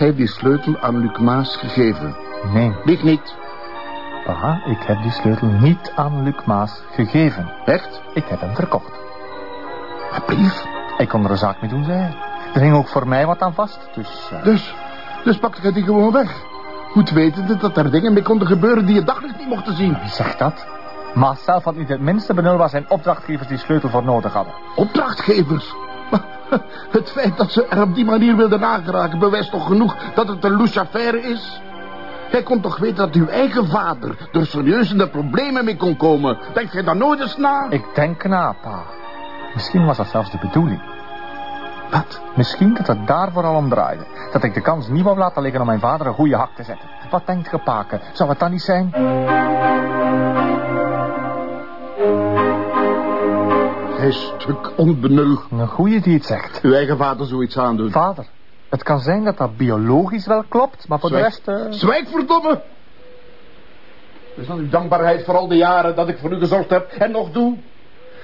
Gij die sleutel aan Luc Maas gegeven? Nee, Ik niet. pa, ik heb die sleutel niet aan Luc Maas gegeven. Echt? Ik heb hem verkocht. Maar brief? Ik kon er een zaak mee doen, zei hij. Er hing ook voor mij wat aan vast, dus... eh, Dus, dus pakte gij die gewoon weg. Goed wetende dat er dingen mee konden gebeuren die je daglicht niet mochten zien. Wie zegt dat? Maas zelf had niet het minste benul waar zijn opdrachtgevers die sleutel voor nodig hadden. Opdrachtgevers. Het feit dat ze er op die manier wilden nageraken bewijst toch genoeg dat het een louche affaire is? Gij kon toch weten dat uw eigen vader er serieus in de problemen mee kon komen? Denkt gij daar nooit eens na? Ik denk na, pa. Misschien was dat zelfs de bedoeling. Wat? Misschien dat het daar vooral om draaide. Dat ik de kans niet wou laten liggen om mijn vader een goede hak te zetten. Wat denkt ge, paken? Zou het dan niet zijn? Gij stuk onbenul. Een goeie die het zegt. Uw eigen vader zoiets aandoen. Vader, het kan zijn dat dat biologisch wel klopt, maar voor de rest... eh, Zwijg, verdomme! Is dan uw dankbaarheid voor al die jaren dat ik voor u gezorgd heb en nog doe?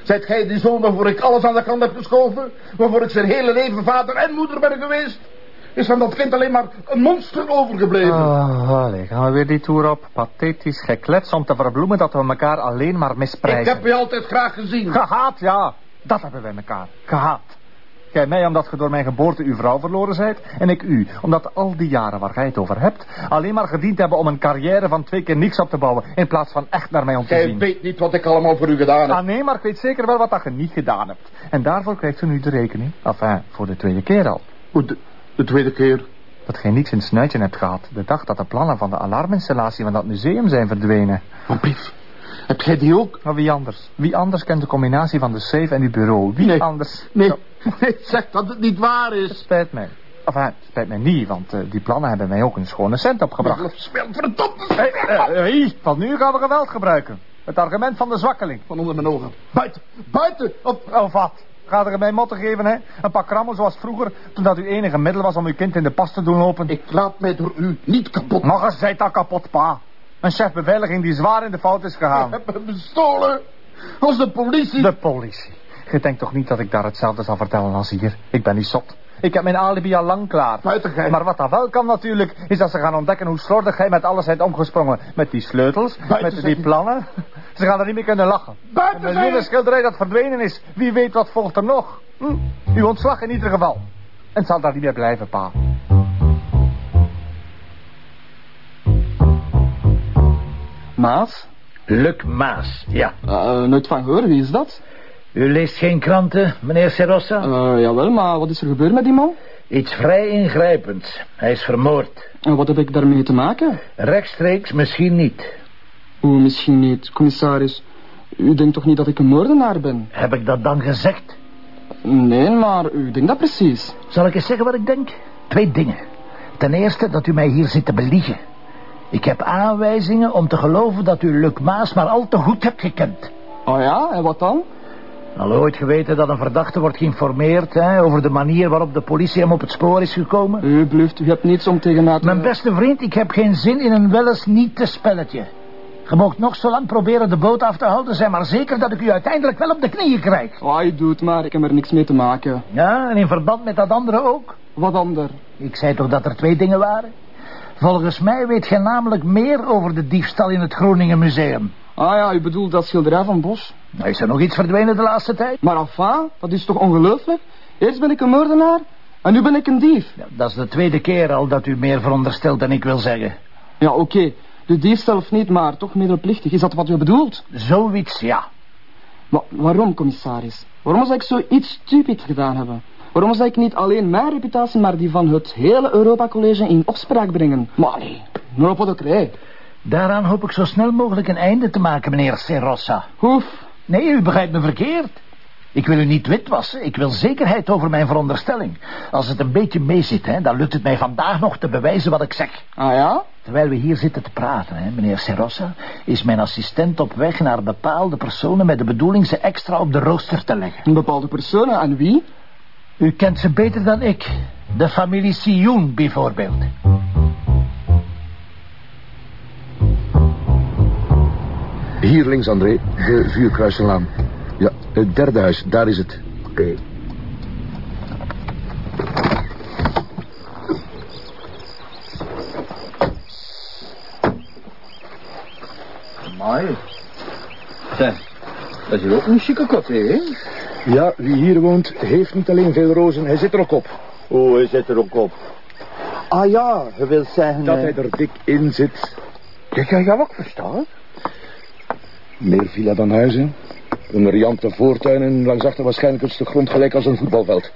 Zijt gij die zoon waarvoor ik alles aan de kant heb geschoven? Waarvoor ik zijn hele leven vader en moeder ben geweest? Is van dat kind alleen maar een monster overgebleven? Oh, allee, gaan we weer die toer op. Pathetisch geklets om te verbloemen dat we elkaar alleen maar ik misprijzen. heb je altijd graag gezien. Gehaat, ja. Dat hebben wij elkaar. Gehaat. Jij mij omdat je door mijn geboorte uw vrouw verloren zijt. En ik u, omdat al die jaren waar jij het over hebt... alleen maar gediend hebben om een carrière van twee keer niks op te bouwen... in plaats van echt naar mij om te zien. weet niet wat ik allemaal voor u gedaan heb. Ah nee, maar ik weet zeker wel wat dat je niet gedaan hebt. En daarvoor krijgt u nu de rekening. Enfin, voor de tweede keer al. Hoe, de, de tweede keer? Dat gij niks in het snuitje hebt gehad. De dag dat de plannen van de alarminstallatie van dat museum zijn verdwenen. Een brief. Heb jij die ook? Maar wie anders? Wie anders kent de combinatie van de safe en uw bureau? Wie Nee. anders? Nee, nee, zeg dat het niet waar het is. spijt mij. Enfin, het spijt mij niet, want eh, die plannen hebben mij ook een schone cent opgebracht. Spel verdomme. Hé, hey, van nu gaan we geweld gebruiken. Het argument van de zwakkeling. Van onder mijn ogen. Buiten, buiten. Op. Of wat? Gaat er mij motten geven, hè? Een pak krammel zoals vroeger, toen dat uw enige middel was om uw kind in de pas te doen lopen. Ik laat mij door u niet kapot Nog eens zijt dat kapot, pa. Een chef beveiliging die zwaar in de fout is gegaan. hebben bestolen. Als de politie... De politie. Je denkt toch niet dat ik daar hetzelfde zal vertellen als hier? Ik ben niet zot. Ik heb mijn alibi al lang klaar. Maar wat dat wel kan natuurlijk, is dat ze gaan ontdekken hoe slordig jij met alles bent omgesprongen. Met die sleutels, Buiten met die plannen. Ze gaan er niet meer kunnen lachen. Buiten Een miljoenen ik. schilderij dat verdwenen is. Wie weet wat volgt er nog. Hm? Uw ontslag in ieder geval. En het zal daar niet meer blijven, pa. Maas? Luc Maas, ja. Uh, nooit van gehoord, wie is dat? U leest geen kranten, meneer Serossa? Uh, jawel, maar wat is er gebeurd met die man? Iets vrij ingrijpends. Hij is vermoord. En wat heb ik daarmee te maken? Rechtstreeks misschien niet. Misschien niet, commissaris. U denkt toch niet dat ik een moordenaar ben? Heb ik dat dan gezegd? Nee, maar u denkt dat precies. Zal ik eens zeggen wat ik denk? Twee dingen. Ten eerste dat u mij hier zit te beliegen. Ik heb aanwijzingen om te geloven dat u Luc Maas maar al te goed hebt gekend. Oh ja, en wat dan? Al ooit geweten dat een verdachte wordt geïnformeerd hè, over de manier waarop de politie hem op het spoor is gekomen? U bluft, u hebt niets om tegen te... Mijn beste vriend, ik heb geen zin in een wel eens niet te spelletje. Je moogt nog zo lang proberen de boot af te houden, zijn maar zeker dat ik u uiteindelijk wel op de knieën krijg. Oh, je doet maar, ik heb er niks mee te maken. Ja, en in verband met dat andere ook? Wat ander? Ik zei toch dat er twee dingen waren? Volgens mij weet je namelijk meer over de diefstal in het Groningen Museum. Ah ja, u bedoelt dat schilderij van Bos. Nou, is er nog iets verdwenen de laatste tijd? Maar enfin, dat is toch ongelooflijk? Eerst ben ik een moordenaar en nu ben ik een dief. Ja, dat is de tweede keer al dat u meer veronderstelt dan ik wil zeggen. Ja, oké. De dief zelf niet, maar toch middelplichtig. Is dat wat u bedoelt? Zoiets, ja. Maar waarom, commissaris? Waarom zou ik zoiets stupid gedaan hebben? Waarom zou ik niet alleen mijn reputatie, maar die van het hele Europa College in opspraak brengen? Maar nee, rij. Daaraan hoop ik zo snel mogelijk een einde te maken, meneer Serossa. Hoef. Nee, u begrijpt me verkeerd. Ik wil u niet witwassen. Ik wil zekerheid over mijn veronderstelling. Als het een beetje meezit, hè, dan lukt het mij vandaag nog te bewijzen wat ik zeg. Ah ja? Terwijl we hier zitten te praten, hè, meneer Serossa... is mijn assistent op weg naar bepaalde personen... met de bedoeling ze extra op de rooster te leggen. Een bepaalde persoon en wie? U kent ze beter dan ik. De familie Sioen, bijvoorbeeld. Hier links, André. De vuurkruisenlaan. Ja, het derde huis. Daar is het. Oké. Ai. Zeg, dat is ook een chique kot, hè? Ja, wie hier woont, heeft niet alleen veel rozen, hij zit er ook op. Oh, hij zit er ook op. Ah ja, je wilt zeggen... Dat eh, hij er dik in zit. Dat kan je ook verstaan. Meer villa dan huizen. Een riante voortuin en langs achter waarschijnlijk een stuk grond gelijk als een voetbalveld.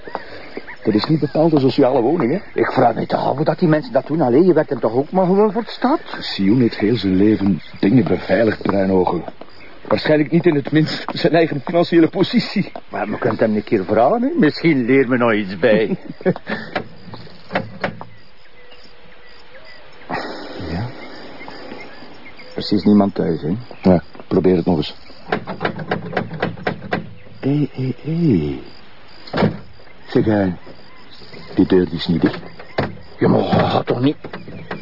Dat is niet bepaald een sociale woning, hè? Ik vraag me toch af hoe dat die mensen dat doen. Allee, je werkt hem toch ook maar gewoon voor de stad? Sioen heeft heel zijn leven dingen beveiligd, Bruinogen. Waarschijnlijk niet in het minst zijn eigen financiële positie. Maar we kunt hem een keer vragen, hè? Misschien leert me nog iets bij. ja. Precies niemand thuis, hè? Ja, probeer het nog eens. Hé, hé, hé. Zeg, eh, die deur die is niet dicht. Maar gaat toch niet...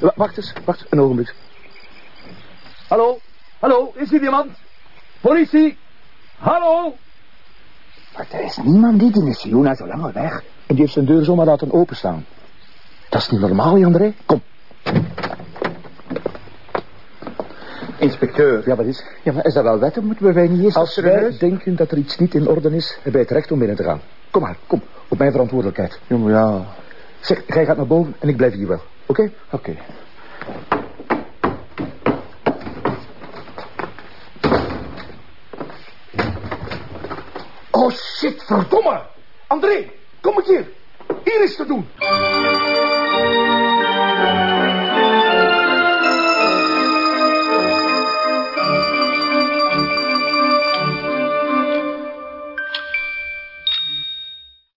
Wa- Wacht eens, wacht een ogenblik. Hallo? Hallo, is hier iemand? Politie? Hallo? Maar er is niemand die, die is Jona zo lang al weg. En die heeft zijn deur zomaar laten openstaan. Dat is niet normaal, André. Kom. Inspecteur. Ja, wat is? Ja, maar is dat wel wet? Moeten wij niet eerst Als wij huis? denken dat er iets niet in orde is, hebben wij het recht om binnen te gaan. Kom maar, kom. Op mijn verantwoordelijkheid. Ja, maar ja. Zeg, jij gaat naar boven en ik blijf hier wel. Oké? Oké. Verdomme! André, kom eens hier. Hier is te doen.